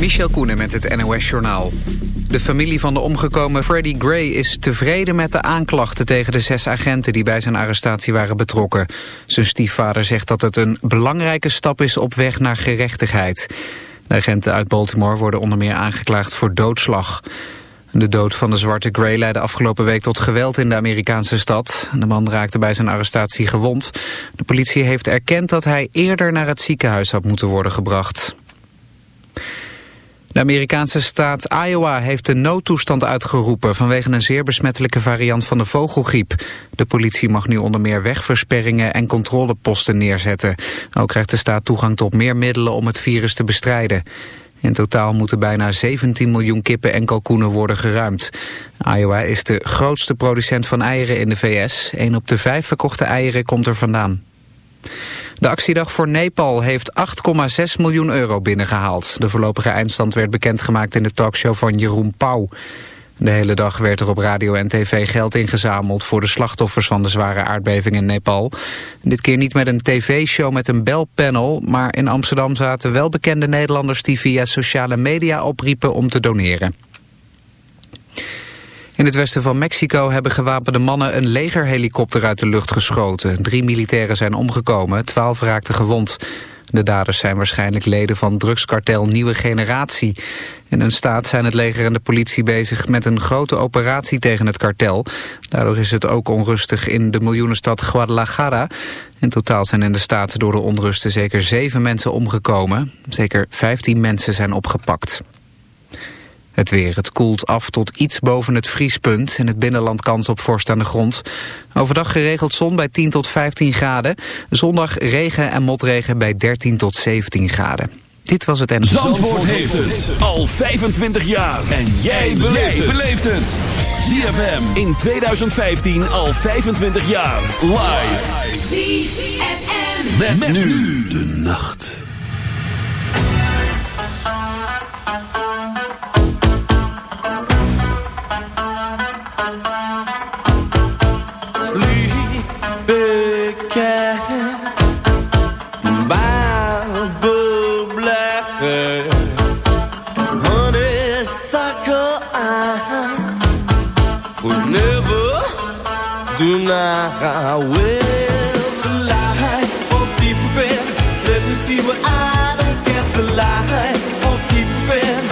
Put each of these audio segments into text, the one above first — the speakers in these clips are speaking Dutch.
Michel Koenen met het NOS-journaal. De familie van de omgekomen Freddie Gray is tevreden met de aanklachten tegen de zes agenten die bij zijn arrestatie waren betrokken. Zijn stiefvader zegt dat het een belangrijke stap is op weg naar gerechtigheid. De agenten uit Baltimore worden onder meer aangeklaagd voor doodslag. De dood van de zwarte Gray leidde afgelopen week tot geweld in de Amerikaanse stad. De man raakte bij zijn arrestatie gewond. De politie heeft erkend dat hij eerder naar het ziekenhuis had moeten worden gebracht. De Amerikaanse staat Iowa heeft de noodtoestand uitgeroepen vanwege een zeer besmettelijke variant van de vogelgriep. De politie mag nu onder meer wegversperringen en controleposten neerzetten. Ook krijgt de staat toegang tot meer middelen om het virus te bestrijden. In totaal moeten bijna 17 miljoen kippen en kalkoenen worden geruimd. Iowa is de grootste producent van eieren in de VS. Een op de vijf verkochte eieren komt er vandaan. De actiedag voor Nepal heeft 8,6 miljoen euro binnengehaald. De voorlopige eindstand werd bekendgemaakt in de talkshow van Jeroen Pauw. De hele dag werd er op radio en tv geld ingezameld voor de slachtoffers van de zware aardbeving in Nepal. Dit keer niet met een tv-show met een belpanel, maar in Amsterdam zaten wel bekende Nederlanders die via sociale media opriepen om te doneren. In het westen van Mexico hebben gewapende mannen een legerhelikopter uit de lucht geschoten. Drie militairen zijn omgekomen, twaalf raakten gewond. De daders zijn waarschijnlijk leden van drugskartel Nieuwe Generatie. In een staat zijn het leger en de politie bezig met een grote operatie tegen het kartel. Daardoor is het ook onrustig in de miljoenenstad Guadalajara. In totaal zijn in de staat door de onrusten zeker zeven mensen omgekomen. Zeker vijftien mensen zijn opgepakt. Het weer, het koelt af tot iets boven het vriespunt. In het binnenland kans op vorst aan de grond. Overdag geregeld zon bij 10 tot 15 graden. Zondag regen en motregen bij 13 tot 17 graden. Dit was het en... Zandvoort, Zandvoort heeft het al 25 jaar. En jij beleeft het. ZFM in 2015 al 25 jaar. Live. ZFM. Met, met nu de nacht. I will light of deep red. Let me see what I don't get. The light of deep red.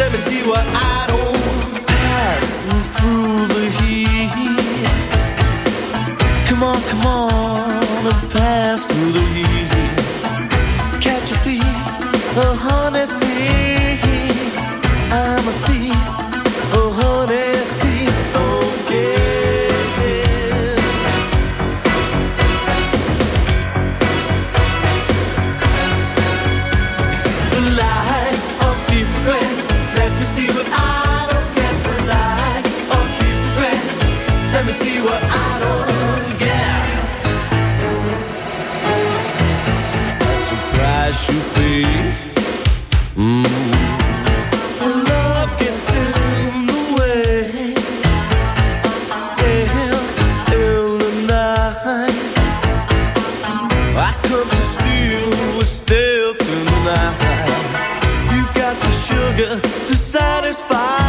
Let me see what I don't pass through the heat. Come on, come on, and pass through the heat. Catch a thief, a honey thief. got the sugar to satisfy.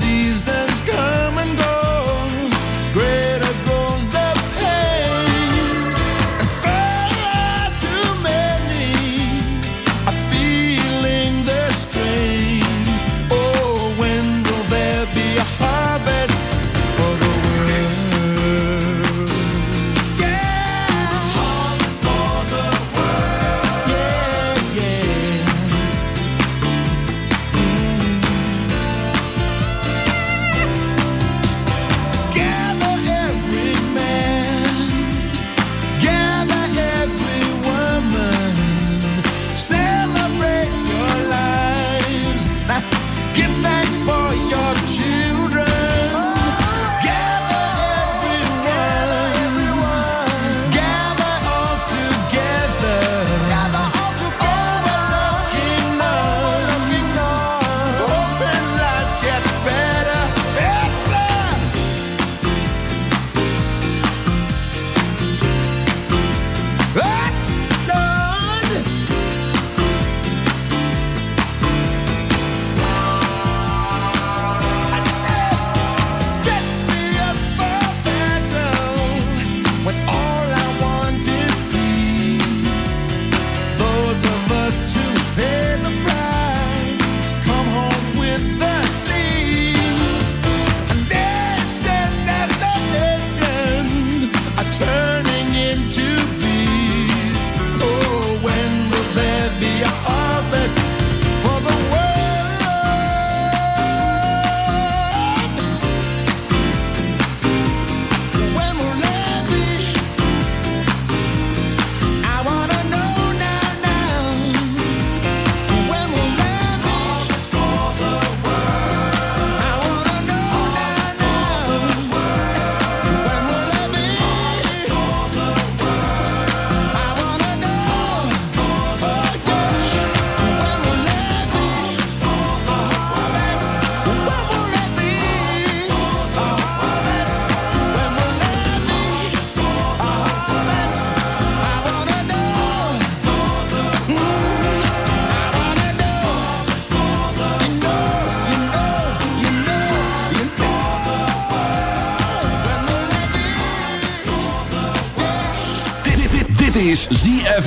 season.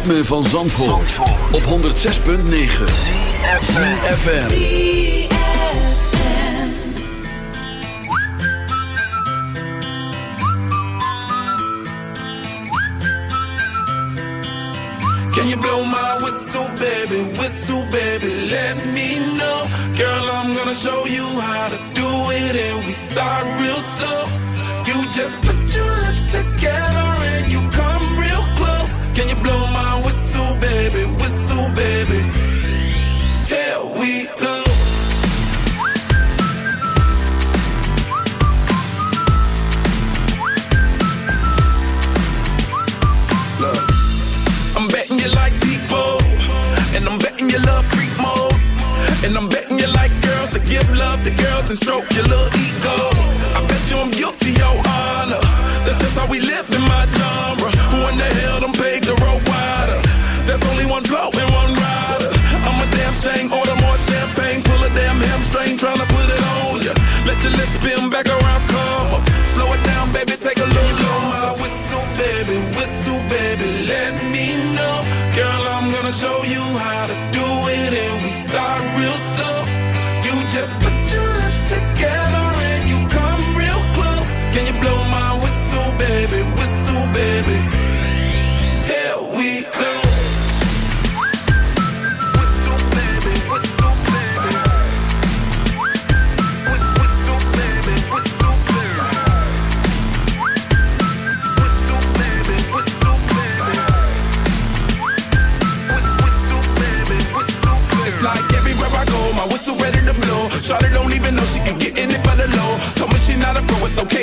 Ritme van Zandvoort, op 106.9 FM. Can you blow my whistle, baby, whistle, baby, let me know. Girl, I'm gonna show you how to do it and we start real slow. You just put your lips together and you come real close. Can you blow whistle, baby, whistle, baby Here we go Look, I'm betting you like people, and I'm betting you love mode, and I'm betting you like girls to give love to girls and stroke your little ego. I bet you I'm guilty, honor. That's just how we live in my genre. Who in the hell done paved the road wider? There's only one flow and